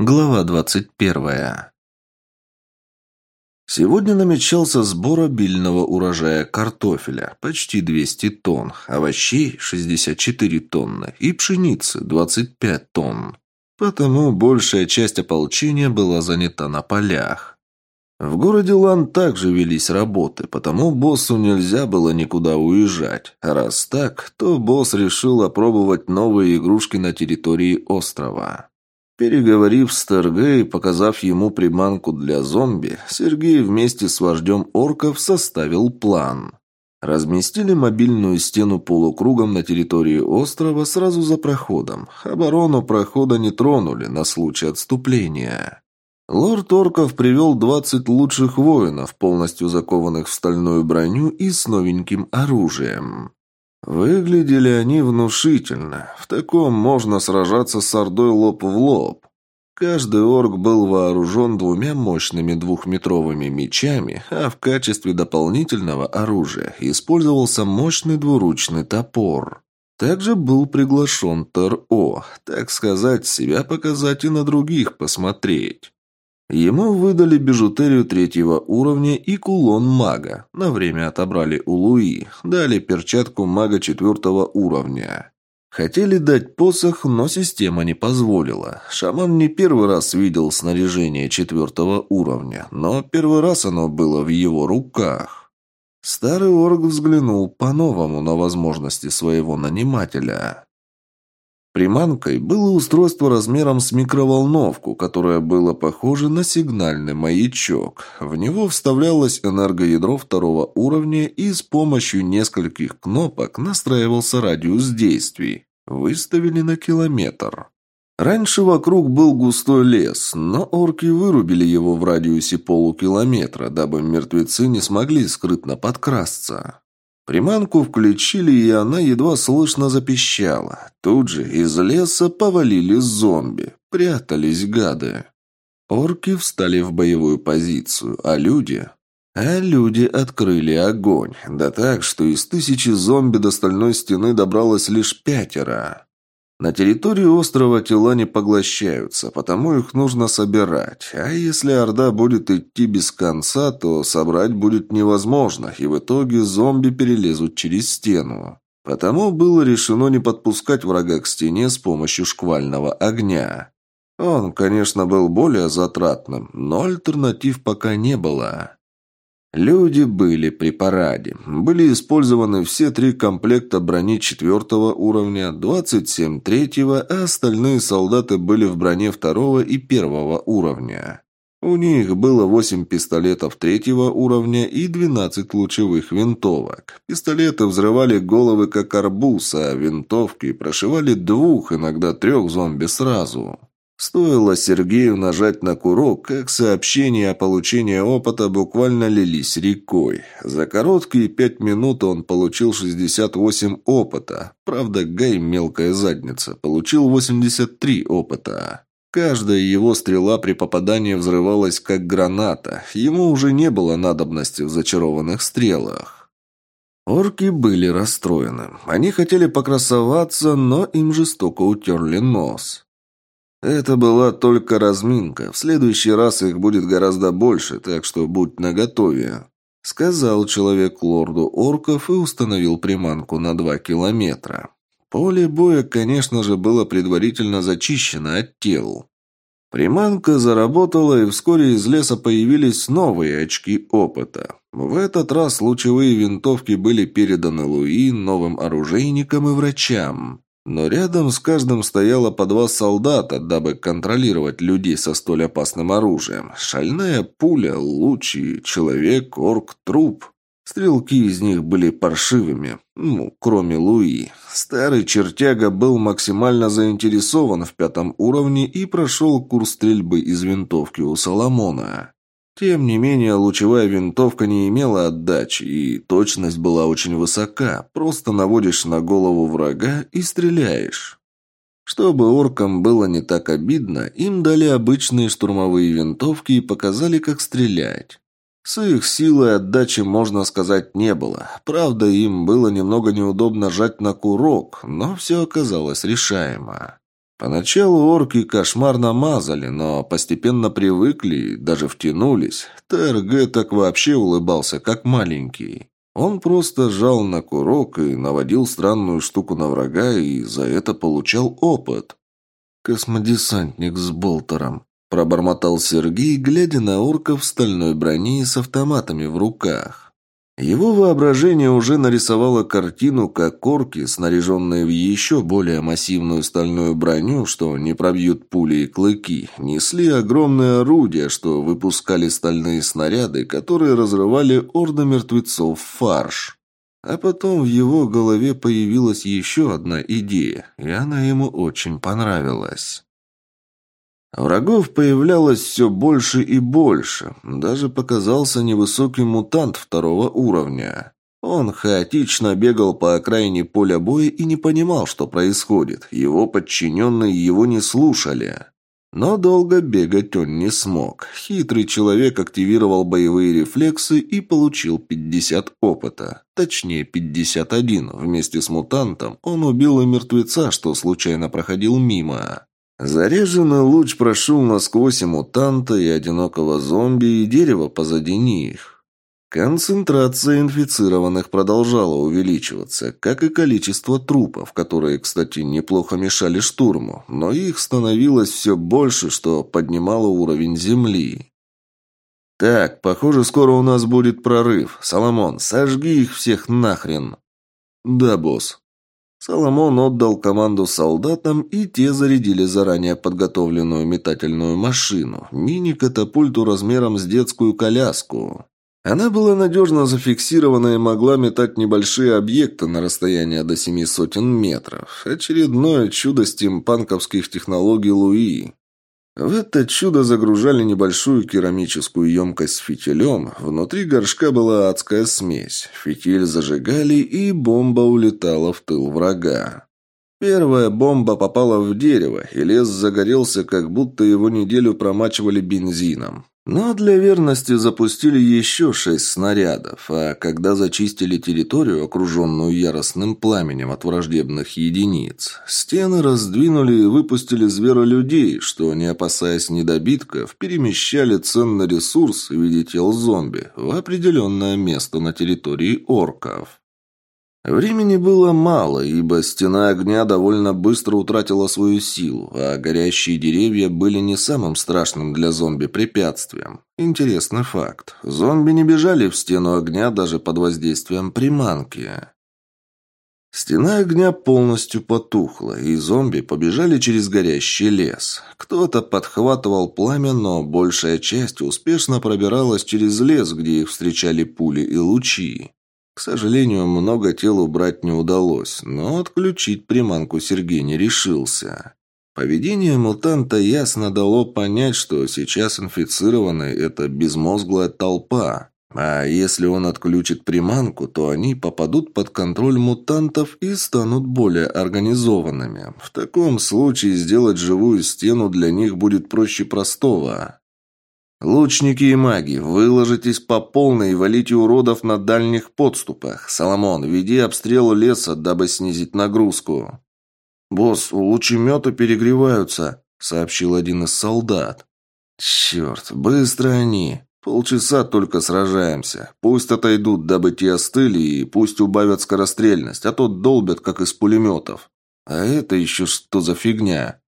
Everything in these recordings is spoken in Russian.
Глава двадцать первая. Сегодня намечался сбор обильного урожая картофеля, почти 200 тонн, овощей – 64 тонны и пшеницы – 25 тонн. Потому большая часть ополчения была занята на полях. В городе Лан также велись работы, потому боссу нельзя было никуда уезжать. А раз так, то босс решил опробовать новые игрушки на территории острова. Переговорив с Тергей, показав ему приманку для зомби, Сергей вместе с вождем орков составил план. Разместили мобильную стену полукругом на территории острова сразу за проходом. Оборону прохода не тронули на случай отступления. Лорд Орков привел 20 лучших воинов, полностью закованных в стальную броню и с новеньким оружием. Выглядели они внушительно. В таком можно сражаться с Ордой лоб в лоб. Каждый орк был вооружен двумя мощными двухметровыми мечами, а в качестве дополнительного оружия использовался мощный двуручный топор. Также был приглашен Тер-О, так сказать, себя показать и на других посмотреть. Ему выдали бижутерию третьего уровня и кулон мага. На время отобрали у Луи. Дали перчатку мага четвертого уровня. Хотели дать посох, но система не позволила. Шаман не первый раз видел снаряжение четвертого уровня, но первый раз оно было в его руках. Старый орг взглянул по-новому на возможности своего нанимателя. Приманкой было устройство размером с микроволновку, которое было похоже на сигнальный маячок. В него вставлялось энергоядро второго уровня и с помощью нескольких кнопок настраивался радиус действий. Выставили на километр. Раньше вокруг был густой лес, но орки вырубили его в радиусе полукилометра, дабы мертвецы не смогли скрытно подкрасться. Приманку включили, и она едва слышно запищала. Тут же из леса повалили зомби. Прятались гады. Орки встали в боевую позицию, а люди... А люди открыли огонь. Да так, что из тысячи зомби до стальной стены добралось лишь пятеро. На территории острова тела не поглощаются, потому их нужно собирать. А если Орда будет идти без конца, то собрать будет невозможно, и в итоге зомби перелезут через стену. Потому было решено не подпускать врага к стене с помощью шквального огня. Он, конечно, был более затратным, но альтернатив пока не было. Люди были при параде. Были использованы все три комплекта брони четвертого уровня, 27 третьего, а остальные солдаты были в броне второго и первого уровня. У них было 8 пистолетов третьего уровня и 12 лучевых винтовок. Пистолеты взрывали головы как арбуз, а винтовки прошивали двух, иногда трех зомби сразу. Стоило Сергею нажать на курок, как сообщения о получении опыта буквально лились рекой. За короткие пять минут он получил 68 опыта. Правда, Гай, мелкая задница, получил 83 опыта. Каждая его стрела при попадании взрывалась как граната. Ему уже не было надобности в зачарованных стрелах. Орки были расстроены. Они хотели покрасоваться, но им жестоко утерли нос. Это была только разминка. В следующий раз их будет гораздо больше, так что будь наготове. Сказал человек лорду орков и установил приманку на два километра. Поле боя, конечно же, было предварительно зачищено от тел. Приманка заработала, и вскоре из леса появились новые очки опыта. В этот раз лучевые винтовки были переданы Луи, новым оружейникам и врачам. Но рядом с каждым стояло по два солдата, дабы контролировать людей со столь опасным оружием. Шальная пуля, луч и человек, орк, труп. Стрелки из них были паршивыми, ну, кроме Луи. Старый чертяга был максимально заинтересован в пятом уровне и прошел курс стрельбы из винтовки у Соломона. Тем не менее, лучевая винтовка не имела отдачи, и точность была очень высока. Просто наводишь на голову врага и стреляешь. Чтобы оркам было не так обидно, им дали обычные штурмовые винтовки и показали, как стрелять. С их силой отдачи, можно сказать, не было. Правда, им было немного неудобно жать на курок, но все оказалось решаемо. Поначалу орки кошмарно мазали, но постепенно привыкли и даже втянулись. ТРГ так вообще улыбался, как маленький. Он просто жал на курок и наводил странную штуку на врага, и за это получал опыт. «Космодесантник с болтером», – пробормотал Сергей, глядя на орков в стальной броне и с автоматами в руках. Его воображение уже нарисовало картину, как корки, снаряженные в еще более массивную стальную броню, что не пробьют пули и клыки, несли огромные орудия, что выпускали стальные снаряды, которые разрывали орды мертвецов в фарш. А потом в его голове появилась еще одна идея, и она ему очень понравилась. Врагов появлялось все больше и больше. Даже показался невысокий мутант второго уровня. Он хаотично бегал по окраине поля боя и не понимал, что происходит. Его подчиненные его не слушали. Но долго бегать он не смог. Хитрый человек активировал боевые рефлексы и получил 50 опыта. Точнее, 51. Вместе с мутантом он убил и мертвеца, что случайно проходил мимо. Заряженный луч прошел насквозь и мутанта, и одинокого зомби, и дерево позади них. Концентрация инфицированных продолжала увеличиваться, как и количество трупов, которые, кстати, неплохо мешали штурму, но их становилось все больше, что поднимало уровень земли. «Так, похоже, скоро у нас будет прорыв. Соломон, сожги их всех нахрен!» «Да, босс», Соломон отдал команду солдатам, и те зарядили заранее подготовленную метательную машину, мини-катапульту размером с детскую коляску. Она была надежно зафиксирована и могла метать небольшие объекты на расстояние до семи сотен метров. Очередное чудо стимпанковских технологий Луи. В это чудо загружали небольшую керамическую емкость с фитилем. Внутри горшка была адская смесь. Фитиль зажигали, и бомба улетала в тыл врага. Первая бомба попала в дерево, и лес загорелся, как будто его неделю промачивали бензином. Но для верности запустили еще шесть снарядов, а когда зачистили территорию, окруженную яростным пламенем от враждебных единиц, стены раздвинули и выпустили зверолюдей, что, не опасаясь недобитков, перемещали ценный ресурс в виде тел зомби в определенное место на территории орков. Времени было мало, ибо стена огня довольно быстро утратила свою силу, а горящие деревья были не самым страшным для зомби препятствием. Интересный факт. Зомби не бежали в стену огня даже под воздействием приманки. Стена огня полностью потухла, и зомби побежали через горящий лес. Кто-то подхватывал пламя, но большая часть успешно пробиралась через лес, где их встречали пули и лучи. К сожалению, много тел убрать не удалось, но отключить приманку Сергей не решился. Поведение мутанта ясно дало понять, что сейчас инфицированный – это безмозглая толпа. А если он отключит приманку, то они попадут под контроль мутантов и станут более организованными. В таком случае сделать живую стену для них будет проще простого. «Лучники и маги, выложитесь по полной и валите уродов на дальних подступах. Соломон, веди обстрел леса, дабы снизить нагрузку». «Босс, лучеметы перегреваются», — сообщил один из солдат. «Черт, быстро они. Полчаса только сражаемся. Пусть отойдут, дабы те остыли, и пусть убавят скорострельность, а то долбят, как из пулеметов. А это еще что за фигня?»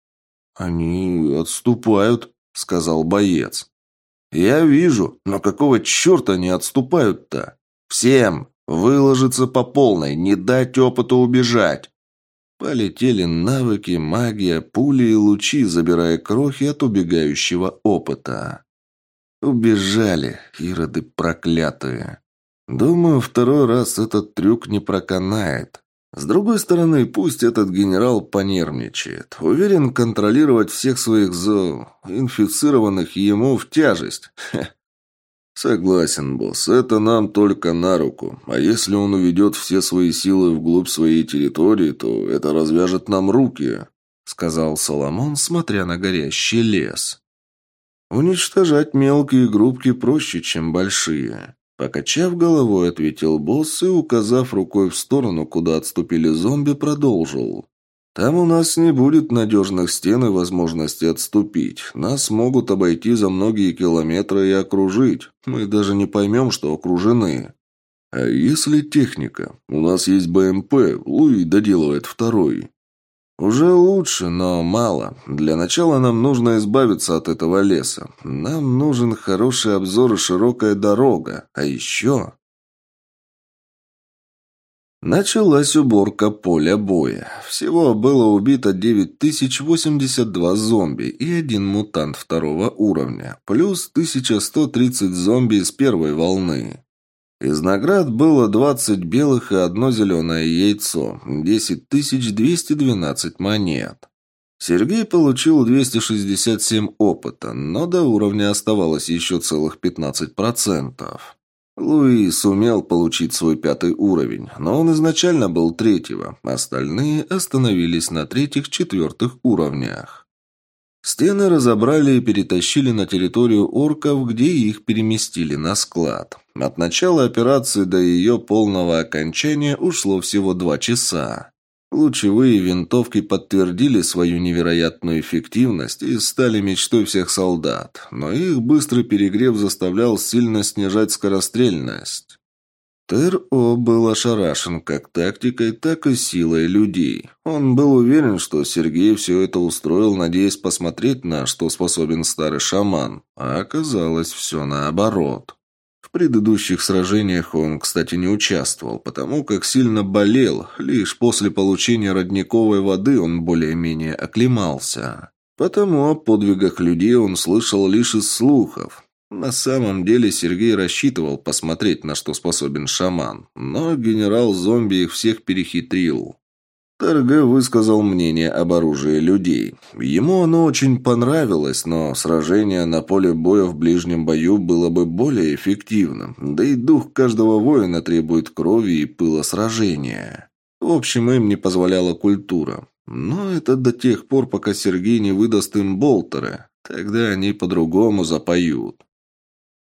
«Они отступают», — сказал боец. «Я вижу, но какого черта не отступают-то? Всем! Выложиться по полной, не дать опыту убежать!» Полетели навыки, магия, пули и лучи, забирая крохи от убегающего опыта. Убежали, ироды проклятые. Думаю, второй раз этот трюк не проканает. С другой стороны, пусть этот генерал понервничает. Уверен, контролировать всех своих зо... инфицированных ему в тяжесть. Хе. Согласен, босс, это нам только на руку. А если он уведет все свои силы вглубь своей территории, то это развяжет нам руки, сказал Соломон, смотря на горящий лес. Уничтожать мелкие группки проще, чем большие. Покачав головой, ответил босс и, указав рукой в сторону, куда отступили зомби, продолжил. Там у нас не будет надежных стен и возможности отступить. Нас могут обойти за многие километры и окружить. Мы даже не поймем, что окружены. А если техника? У нас есть БМП, Луи доделывает второй. Уже лучше, но мало. Для начала нам нужно избавиться от этого леса. Нам нужен хороший обзор и широкая дорога. А еще... Началась уборка поля боя. Всего было убито 9082 зомби и один мутант второго уровня, плюс 1130 зомби из первой волны. Из наград было 20 белых и одно зеленое яйцо, 10212 монет. Сергей получил 267 опыта, но до уровня оставалось еще целых 15%. Луи сумел получить свой пятый уровень, но он изначально был третьего, остальные остановились на третьих-четвертых уровнях. Стены разобрали и перетащили на территорию орков, где их переместили на склад. От начала операции до ее полного окончания ушло всего два часа. Лучевые винтовки подтвердили свою невероятную эффективность и стали мечтой всех солдат, но их быстрый перегрев заставлял сильно снижать скорострельность. Тер-О был ошарашен как тактикой, так и силой людей. Он был уверен, что Сергей все это устроил, надеясь посмотреть, на что способен старый шаман, а оказалось все наоборот. В предыдущих сражениях он, кстати, не участвовал, потому как сильно болел. Лишь после получения родниковой воды он более-менее оклемался. Потому о подвигах людей он слышал лишь из слухов. На самом деле Сергей рассчитывал посмотреть, на что способен шаман, но генерал-зомби их всех перехитрил. ТРГ высказал мнение об оружии людей. Ему оно очень понравилось, но сражение на поле боя в ближнем бою было бы более эффективным, да и дух каждого воина требует крови и пыла сражения. В общем, им не позволяла культура. Но это до тех пор, пока Сергей не выдаст им болтеры. Тогда они по-другому запоют.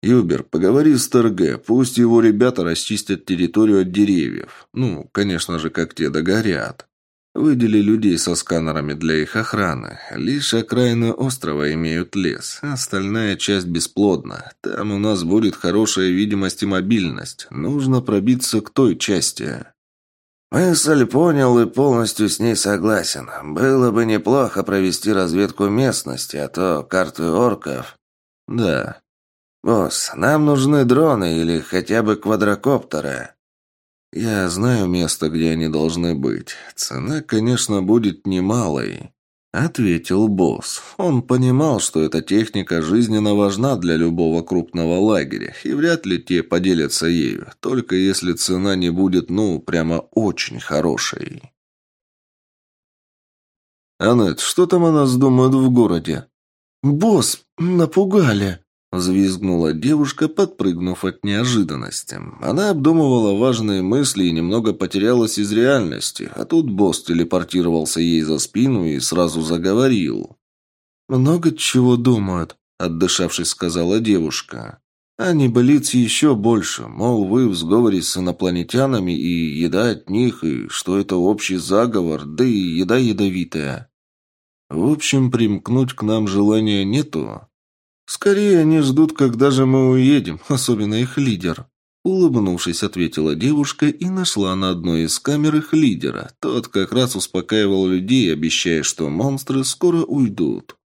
«Юбер, поговори с ТРГ, пусть его ребята расчистят территорию от деревьев. Ну, конечно же, как те догорят». Выдели людей со сканерами для их охраны. Лишь окраины острова имеют лес, остальная часть бесплодна. Там у нас будет хорошая видимость и мобильность. Нужно пробиться к той части. Мысль понял и полностью с ней согласен. Было бы неплохо провести разведку местности, а то карты орков... Да. Босс, нам нужны дроны или хотя бы квадрокоптеры. «Я знаю место, где они должны быть. Цена, конечно, будет немалой», — ответил босс. Он понимал, что эта техника жизненно важна для любого крупного лагеря, и вряд ли те поделятся ею, только если цена не будет, ну, прямо очень хорошей. «Аннет, что там о нас думают в городе?» «Босс, напугали!» Взвизгнула девушка, подпрыгнув от неожиданности. Она обдумывала важные мысли и немного потерялась из реальности, а тут босс телепортировался ей за спину и сразу заговорил. «Много чего думают», — отдышавшись, сказала девушка. «А небылиц еще больше, мол, вы в сговоре с инопланетянами и еда от них, и что это общий заговор, да и еда ядовитая». «В общем, примкнуть к нам желания нету?» «Скорее они ждут, когда же мы уедем, особенно их лидер». Улыбнувшись, ответила девушка и нашла на одной из камер их лидера. Тот как раз успокаивал людей, обещая, что монстры скоро уйдут.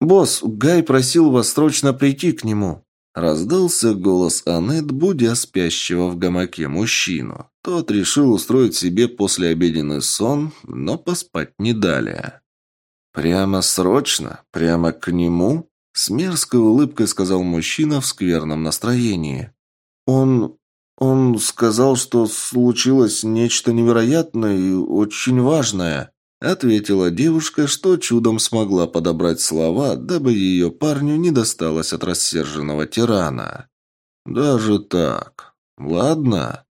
«Босс, Гай просил вас срочно прийти к нему», Раздался голос Аннет, будя спящего в гамаке мужчину. Тот решил устроить себе послеобеденный сон, но поспать не дали. «Прямо срочно? Прямо к нему?» С мерзкой улыбкой сказал мужчина в скверном настроении. «Он... он сказал, что случилось нечто невероятное и очень важное», ответила девушка, что чудом смогла подобрать слова, дабы ее парню не досталось от рассерженного тирана. «Даже так. Ладно».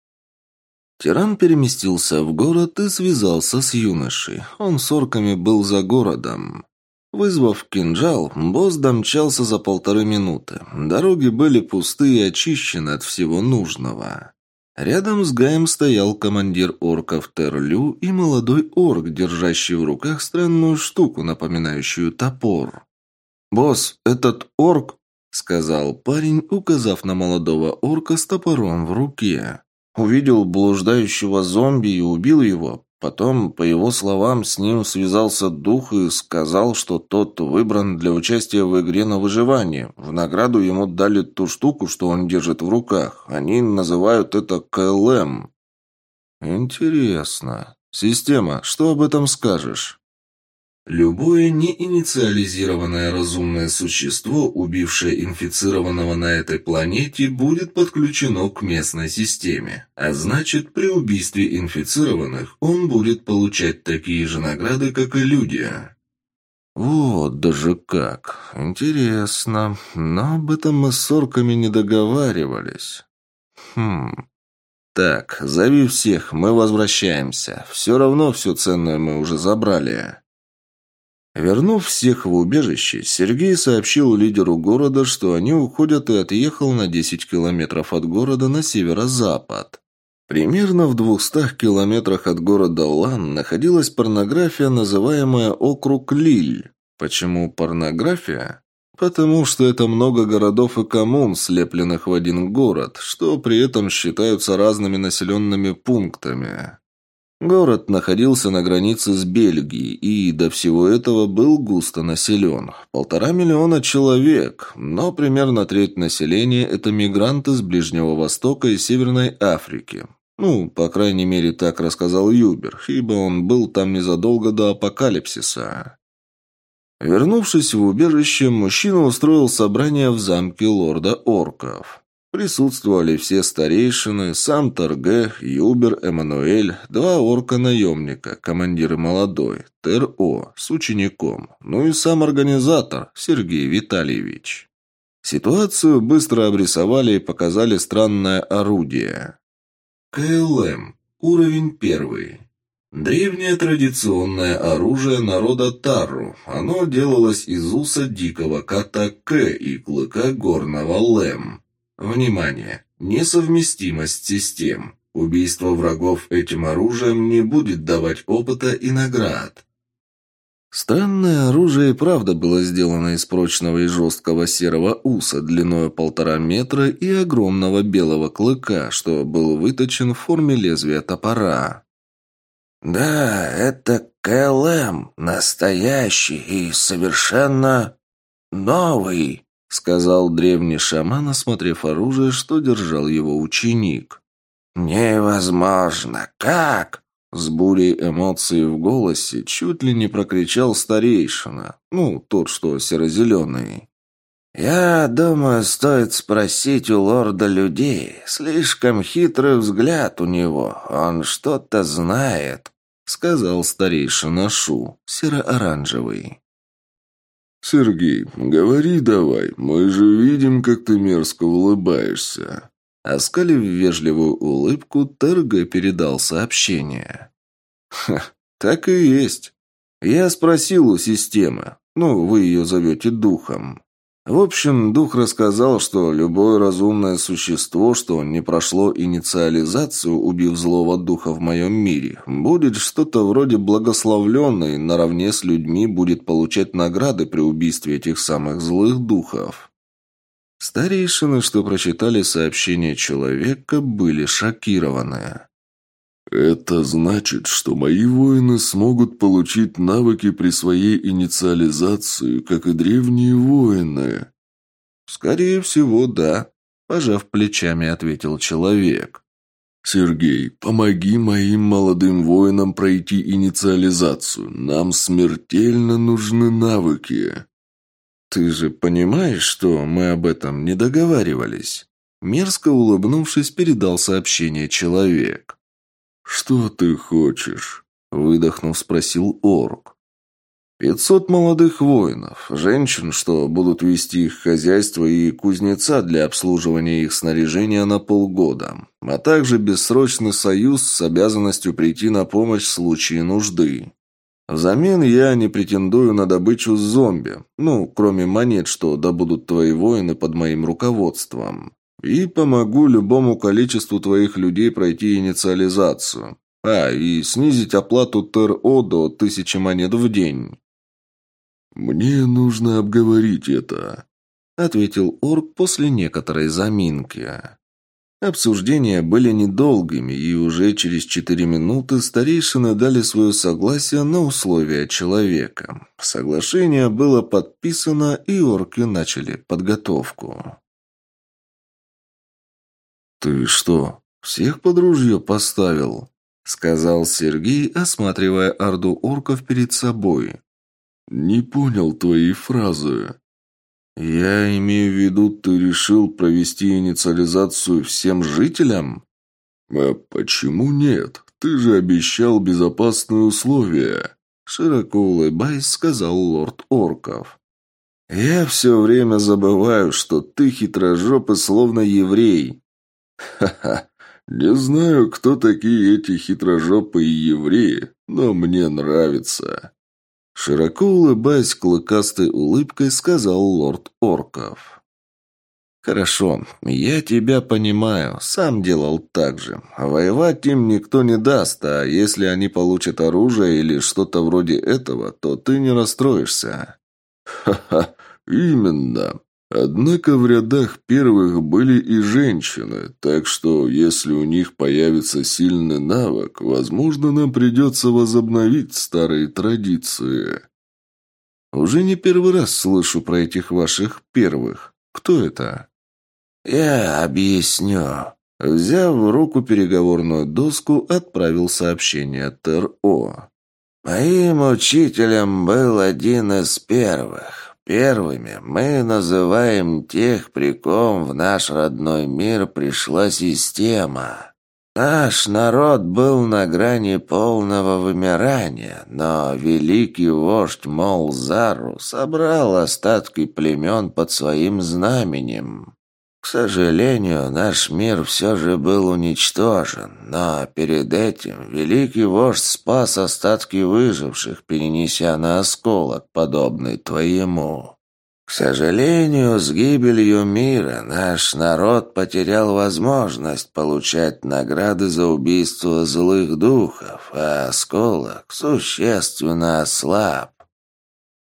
Тиран переместился в город и связался с юношей. Он с орками был за городом. Вызвав кинжал, босс домчался за полторы минуты. Дороги были пусты и очищены от всего нужного. Рядом с Гаем стоял командир орков Терлю и молодой орк, держащий в руках странную штуку, напоминающую топор. «Босс, этот орк...» — сказал парень, указав на молодого орка с топором в руке. «Увидел блуждающего зомби и убил его. Потом, по его словам, с ним связался дух и сказал, что тот выбран для участия в игре на выживание. В награду ему дали ту штуку, что он держит в руках. Они называют это КЛМ. Интересно. Система, что об этом скажешь? Любое неинициализированное разумное существо, убившее инфицированного на этой планете, будет подключено к местной системе. А значит, при убийстве инфицированных он будет получать такие же награды, как и люди. Вот даже как. Интересно. Но об этом мы с орками не договаривались. Хм. Так, зови всех, мы возвращаемся. Все равно все ценное мы уже забрали. Вернув всех в убежище, Сергей сообщил лидеру города, что они уходят и отъехал на 10 километров от города на северо-запад. Примерно в 200 километрах от города Лан находилась порнография, называемая округ Лиль. Почему порнография? Потому что это много городов и коммун, слепленных в один город, что при этом считаются разными населенными пунктами. Город находился на границе с Бельгией и до всего этого был густо населен. Полтора миллиона человек, но примерно треть населения – это мигранты с Ближнего Востока и Северной Африки. Ну, по крайней мере, так рассказал Юбер, ибо он был там незадолго до апокалипсиса. Вернувшись в убежище, мужчина устроил собрание в замке лорда Орков. Присутствовали все старейшины, сам Торге, Юбер, Эммануэль, два орка-наемника, командир молодой, Тер-О, с учеником, ну и сам организатор, Сергей Витальевич. Ситуацию быстро обрисовали и показали странное орудие. КЛМ. Уровень первый. Древнее традиционное оружие народа Тарру. Оно делалось из уса дикого кота К и клыка горного Лэм. Внимание! Несовместимость систем. Убийство врагов этим оружием не будет давать опыта и наград. Странное оружие и правда было сделано из прочного и жесткого серого уса длиной полтора метра и огромного белого клыка, что был выточен в форме лезвия топора. «Да, это КЛМ, настоящий и совершенно новый», сказал древний шаман, осмотрев оружие, что держал его ученик. «Невозможно! Как?» С бурей эмоций в голосе чуть ли не прокричал старейшина. Ну, тот, что серо-зеленый. «Я думаю, стоит спросить у лорда людей. Слишком хитрый взгляд у него. Он что-то знает», — сказал старейшина Шу, серо-оранжевый. «Сергей, говори давай, мы же видим, как ты мерзко улыбаешься». Оскалив вежливую улыбку, Терго передал сообщение. «Ха, так и есть. Я спросил у системы. Ну, вы ее зовете духом. В общем, дух рассказал, что любое разумное существо, что не прошло инициализацию, убив злого духа в моем мире, будет что-то вроде благословленной, наравне с людьми будет получать награды при убийстве этих самых злых духов. Старейшины, что прочитали сообщение человека, были шокированы. «Это значит, что мои воины смогут получить навыки при своей инициализации, как и древние воины?» «Скорее всего, да», – пожав плечами, ответил человек. «Сергей, помоги моим молодым воинам пройти инициализацию. Нам смертельно нужны навыки». «Ты же понимаешь, что мы об этом не договаривались?» Мерзко улыбнувшись, передал сообщение человек. «Что ты хочешь?» – выдохнув, спросил орк. «Пятьсот молодых воинов, женщин, что будут вести их хозяйство и кузнеца для обслуживания их снаряжения на полгода, а также бессрочный союз с обязанностью прийти на помощь в случае нужды. Взамен я не претендую на добычу зомби, ну, кроме монет, что добудут твои воины под моим руководством. И помогу любому количеству твоих людей пройти инициализацию. А, и снизить оплату ТРО до тысячи монет в день». «Мне нужно обговорить это», — ответил Орк после некоторой заминки. Обсуждения были недолгими, и уже через четыре минуты старейшины дали свое согласие на условия человека. Соглашение было подписано, и орки начали подготовку. «Ты что, всех под ружье поставил?» — сказал Сергей, осматривая орду орков перед собой. «Не понял твоей фразы». «Я имею в виду, ты решил провести инициализацию всем жителям?» «А почему нет? Ты же обещал безопасные условия», — широко улыбаясь, сказал лорд Орков. «Я все время забываю, что ты хитрожопый, словно еврей». «Ха-ха, не знаю, кто такие эти хитрожопые евреи, но мне нравится». Широко улыбаясь клыкастой улыбкой, сказал лорд Орков. «Хорошо, я тебя понимаю, сам делал так же. Воевать им никто не даст, а если они получат оружие или что-то вроде этого, то ты не расстроишься». «Ха-ха, именно. Однако в рядах первых были и женщины, так что если у них появится сильный навык, возможно, нам придется возобновить старые традиции. Уже не первый раз слышу про этих ваших первых. Кто это? Я объясню. Взяв в руку переговорную доску, отправил сообщение ТРО. Моим учителем был один из первых. Первыми мы называем тех, при ком в наш родной мир пришла система. Наш народ был на грани полного вымирания, но великий вождь Молзару собрал остатки племен под своим знаменем. К сожалению, наш мир все же был уничтожен, но перед этим великий вождь спас остатки выживших, перенеся на осколок, подобный твоему. К сожалению, с гибелью мира наш народ потерял возможность получать награды за убийство злых духов, а осколок существенно ослаб.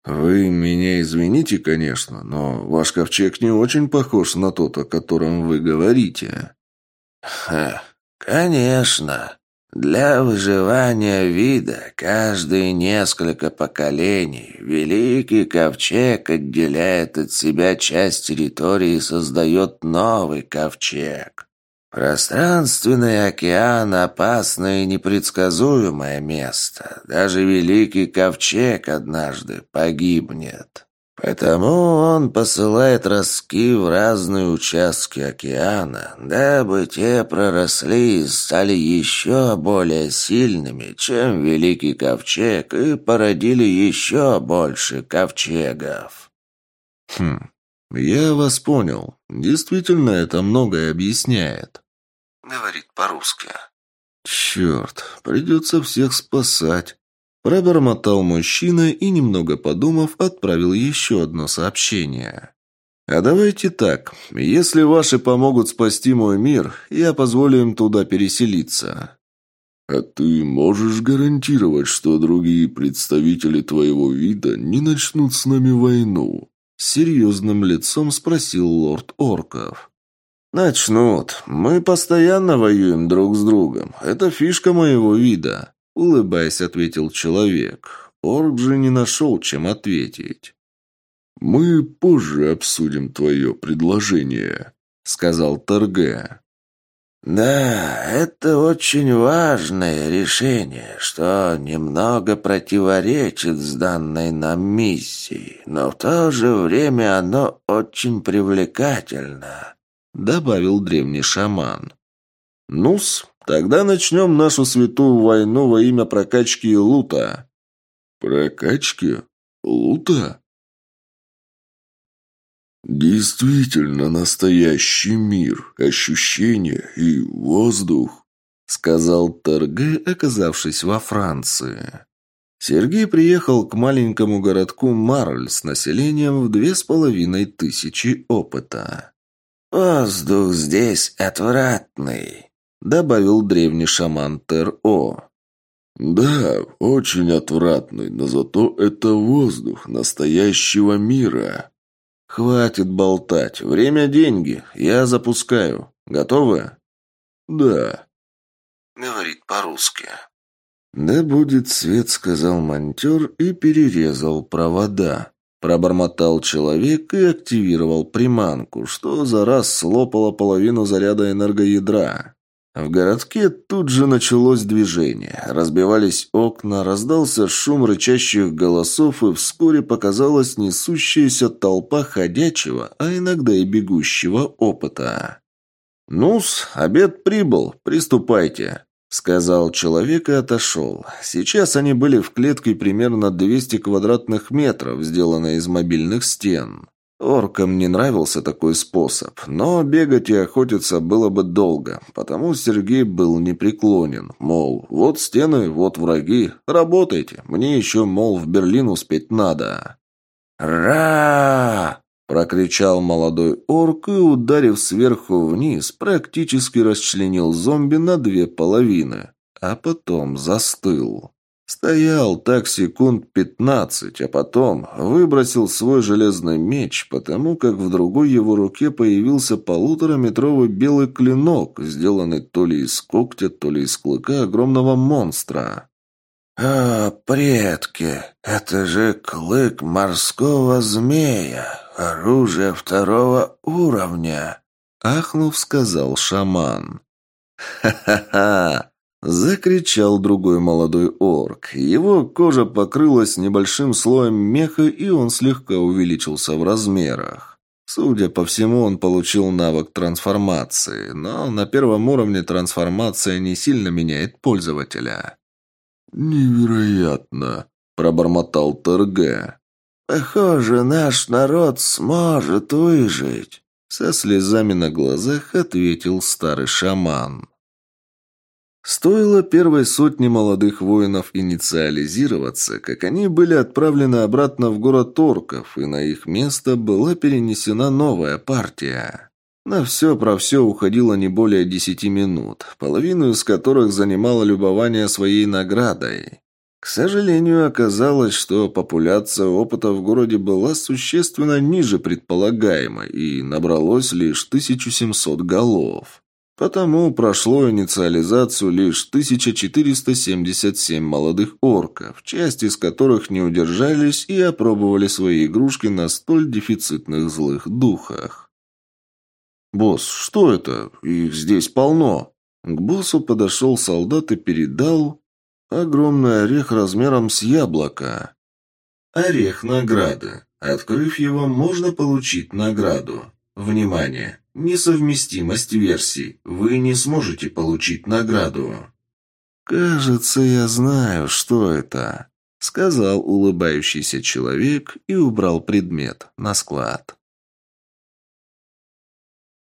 «Вы меня извините, конечно, но ваш ковчег не очень похож на тот, о котором вы говорите». «Ха, конечно. Для выживания вида каждые несколько поколений Великий Ковчег отделяет от себя часть территории и создает новый Ковчег. Пространственный океан – опасное и непредсказуемое место. Даже Великий Ковчег однажды погибнет. Поэтому он посылает ростки в разные участки океана, дабы те проросли и стали еще более сильными, чем Великий Ковчег, и породили еще больше ковчегов. Хм, «Я вас понял. Действительно, это многое объясняет». Говорит по-русски. «Черт, придется всех спасать». Пробормотал мужчина и, немного подумав, отправил еще одно сообщение. «А давайте так. Если ваши помогут спасти мой мир, я позволю им туда переселиться». «А ты можешь гарантировать, что другие представители твоего вида не начнут с нами войну?» С серьезным лицом спросил лорд Орков. «Начнут. Мы постоянно воюем друг с другом. Это фишка моего вида», — улыбаясь, ответил человек. Орк же не нашел, чем ответить. «Мы позже обсудим твое предложение», — сказал Торге. «Да, это очень важное решение, что немного противоречит с данной нам миссией, но в то же время оно очень привлекательно», — добавил древний шаман. «Ну-с, тогда начнем нашу святую войну во имя прокачки и лута». «Прокачки? Лута?» «Действительно настоящий мир, ощущения и воздух», сказал Торге, оказавшись во Франции. Сергей приехал к маленькому городку Марль с населением в две с половиной тысячи опыта. воздух здесь отвратный», — добавил древний шаман Тер-О. «Да, очень отвратный, но зато это воздух настоящего мира». «Хватит болтать. Время – деньги. Я запускаю. Готовы?» «Да». Говорит по-русски. «Да будет свет», — сказал монтер и перерезал провода. Пробормотал человек и активировал приманку, что за раз слопало половину заряда энергоядра. В городке тут же началось движение. Разбивались окна, раздался шум рычащих голосов, и вскоре показалась несущаяся толпа ходячего, а иногда и бегущего опыта. «Ну-с, обед прибыл, приступайте», — сказал человек и отошел. Сейчас они были в клетке примерно 200 квадратных метров, сделанной из мобильных стен. Оркам не нравился такой способ, но бегать и охотиться было бы долго, потому Сергей был непреклонен, мол, вот стены, вот враги, работайте, мне еще, мол, в Берлин успеть надо. «Ра!» – прокричал молодой орк и, ударив сверху вниз, практически расчленил зомби на две половины, а потом застыл. Стоял так секунд пятнадцать, а потом выбросил свой железный меч, потому как в другой его руке появился полутораметровый белый клинок, сделанный то ли из когтя, то ли из клыка огромного монстра. «А, предки, это же клык морского змея, оружие второго уровня!» Ахнув, сказал шаман. «Ха-ха-ха! Закричал другой молодой орк. Его кожа покрылась небольшим слоем меха, и он слегка увеличился в размерах. Судя по всему, он получил навык трансформации, но на первом уровне трансформация не сильно меняет пользователя. «Невероятно!» – пробормотал ТРГ. «Похоже, наш народ сможет выжить!» Со слезами на глазах ответил старый шаман. Стоило первой сотне молодых воинов инициализироваться, как они были отправлены обратно в город орков, и на их место была перенесена новая партия. На все про все уходило не более десяти минут, половину из которых занимало любование своей наградой. К сожалению, оказалось, что популяция опыта в городе была существенно ниже предполагаемой, и набралось лишь 1700 голов. Потому прошло инициализацию лишь 1477 молодых орков, часть из которых не удержались и опробовали свои игрушки на столь дефицитных злых духах. «Босс, что это? Их здесь полно!» К боссу подошел солдат и передал огромный орех размером с яблоко. Орех награды. Открыв его, можно получить награду. Внимание! Несовместимость версий. Вы не сможете получить награду. «Кажется, я знаю, что это», — сказал улыбающийся человек и убрал предмет на склад.